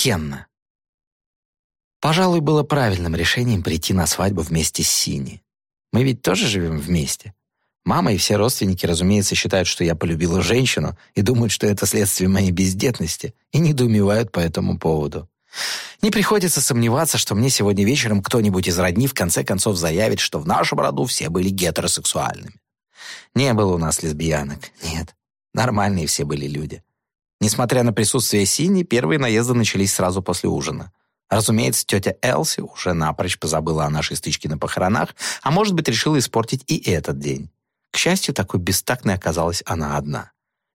Хенна. Пожалуй, было правильным решением прийти на свадьбу вместе с Сини. Мы ведь тоже живем вместе. Мама и все родственники, разумеется, считают, что я полюбила женщину и думают, что это следствие моей бездетности, и недоумевают по этому поводу. Не приходится сомневаться, что мне сегодня вечером кто-нибудь из родни в конце концов заявит, что в нашем роду все были гетеросексуальными. Не было у нас лесбиянок, нет. Нормальные все были люди. Несмотря на присутствие Сини, первые наезды начались сразу после ужина. Разумеется, тетя Элси уже напрочь позабыла о нашей стычке на похоронах, а может быть, решила испортить и этот день. К счастью, такой бестактной оказалась она одна.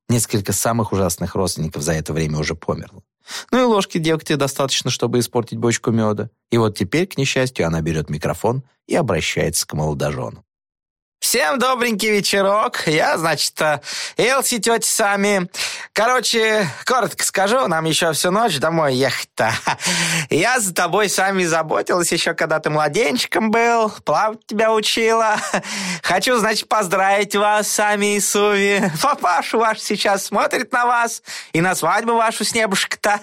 Несколько самых ужасных родственников за это время уже померло. Ну и ложки дегтя достаточно, чтобы испортить бочку меда. И вот теперь, к несчастью, она берет микрофон и обращается к молодожену. Всем добренький вечерок. Я, значит, э, Элси, тетя сами. Короче, коротко скажу, нам еще всю ночь домой ехать-то. Я за тобой сами заботилась еще, когда ты младенчиком был, плавать тебя учила. Хочу, значит, поздравить вас сами и Суви. Папаша ваш сейчас смотрит на вас и на свадьбу вашу с небушка-то.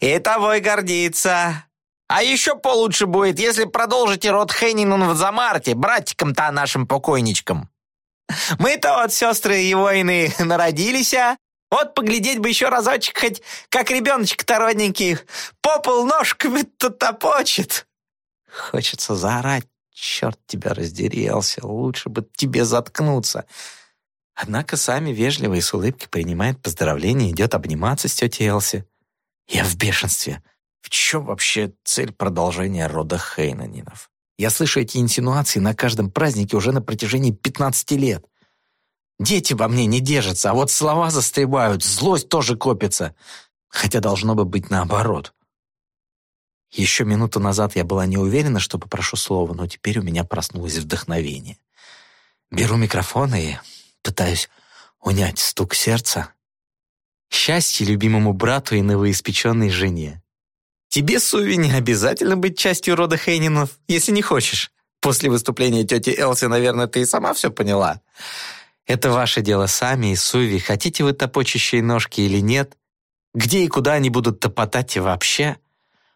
И тобой гордится. А еще получше будет, если продолжите род Хеннинун в Замарте, братикам-то нашим покойничкам. Мы-то вот, сестры его иные, народились, а? Вот поглядеть бы еще разочек, хоть как ребеночек-то родненький, по пол ножками-то топочет. Хочется заорать, черт тебя раздерелся, лучше бы тебе заткнуться. Однако сами вежливо и с улыбкой принимает поздравления идет обниматься с тетей Элси. Я в бешенстве. В чем вообще цель продолжения рода Хейнанинов? Я слышу эти инсинуации на каждом празднике уже на протяжении 15 лет. Дети во мне не держатся, а вот слова застревают, злость тоже копится. Хотя должно бы быть наоборот. Еще минуту назад я была не уверена, что попрошу слова, но теперь у меня проснулось вдохновение. Беру микрофон и пытаюсь унять стук сердца. Счастье любимому брату и новоиспеченной жене. Тебе, Суви, не обязательно быть частью рода Хейнинов, если не хочешь. После выступления тети Элси, наверное, ты и сама все поняла. Это ваше дело сами и Суви. Хотите вы топочащие ножки или нет? Где и куда они будут топотать и вообще?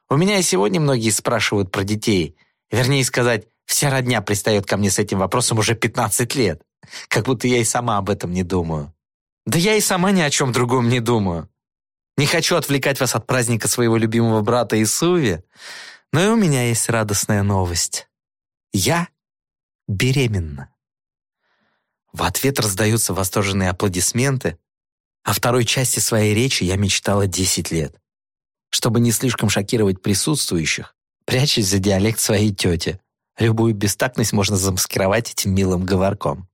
У меня и сегодня многие спрашивают про детей. Вернее сказать, вся родня пристает ко мне с этим вопросом уже 15 лет. Как будто я и сама об этом не думаю. Да я и сама ни о чем другом не думаю. Не хочу отвлекать вас от праздника своего любимого брата Исуви, но и у меня есть радостная новость. Я беременна. В ответ раздаются восторженные аплодисменты. О второй части своей речи я мечтала 10 лет. Чтобы не слишком шокировать присутствующих, прячась за диалект своей тети. Любую бестактность можно замаскировать этим милым говорком.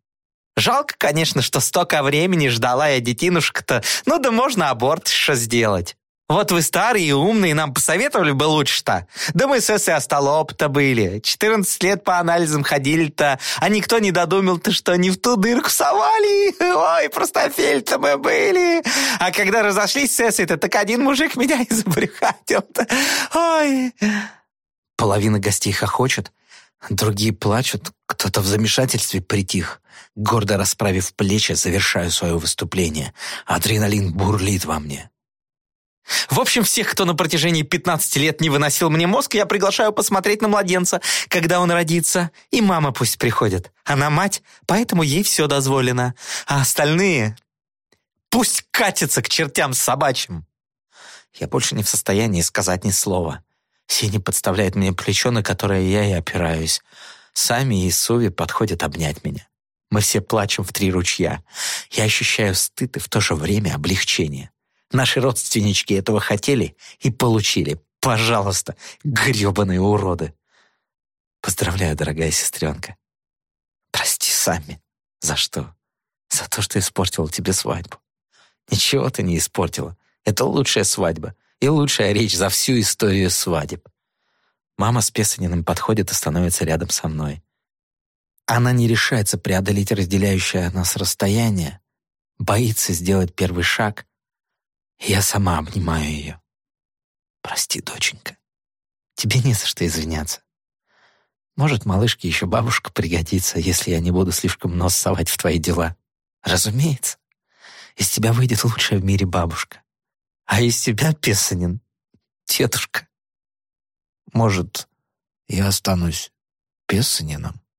Жалко, конечно, что столько времени ждала я детинушка-то. Ну да можно аборт еще сделать. Вот вы старые и умные, нам посоветовали бы лучше-то. Да мы с Эссой остолоп-то были. 14 лет по анализам ходили-то, а никто не додумал-то, что не в ту дырку совали. Ой, простофель-то мы были. А когда разошлись с Эссой-то, так один мужик меня и забрюхатил-то. Ой. Половина гостей хохочет, другие плачут, кто-то в замешательстве притих. Гордо расправив плечи, завершаю свое выступление. Адреналин бурлит во мне. В общем, всех, кто на протяжении 15 лет не выносил мне мозг, я приглашаю посмотреть на младенца, когда он родится. И мама пусть приходит. Она мать, поэтому ей все дозволено. А остальные пусть катятся к чертям собачьим. Я больше не в состоянии сказать ни слова. Сеня подставляет мне плечо, на которое я и опираюсь. Сами и Суви подходят обнять меня. Мы все плачем в три ручья. Я ощущаю стыд и в то же время облегчение. Наши родственнички этого хотели и получили. Пожалуйста, гребаные уроды. Поздравляю, дорогая сестренка. Прости сами. За что? За то, что испортила тебе свадьбу. Ничего ты не испортила. Это лучшая свадьба и лучшая речь за всю историю свадеб. Мама с Песаниным подходит и становится рядом со мной. Она не решается преодолеть разделяющее нас расстояние, боится сделать первый шаг. Я сама обнимаю ее. «Прости, доченька, тебе не за что извиняться. Может, малышке еще бабушка пригодится, если я не буду слишком нос совать в твои дела. Разумеется, из тебя выйдет лучшая в мире бабушка. А из тебя, Песанин, тетушка. Может, я останусь Пессанином?